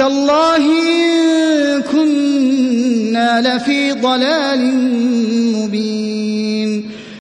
تالله إن كنا لفي ضلال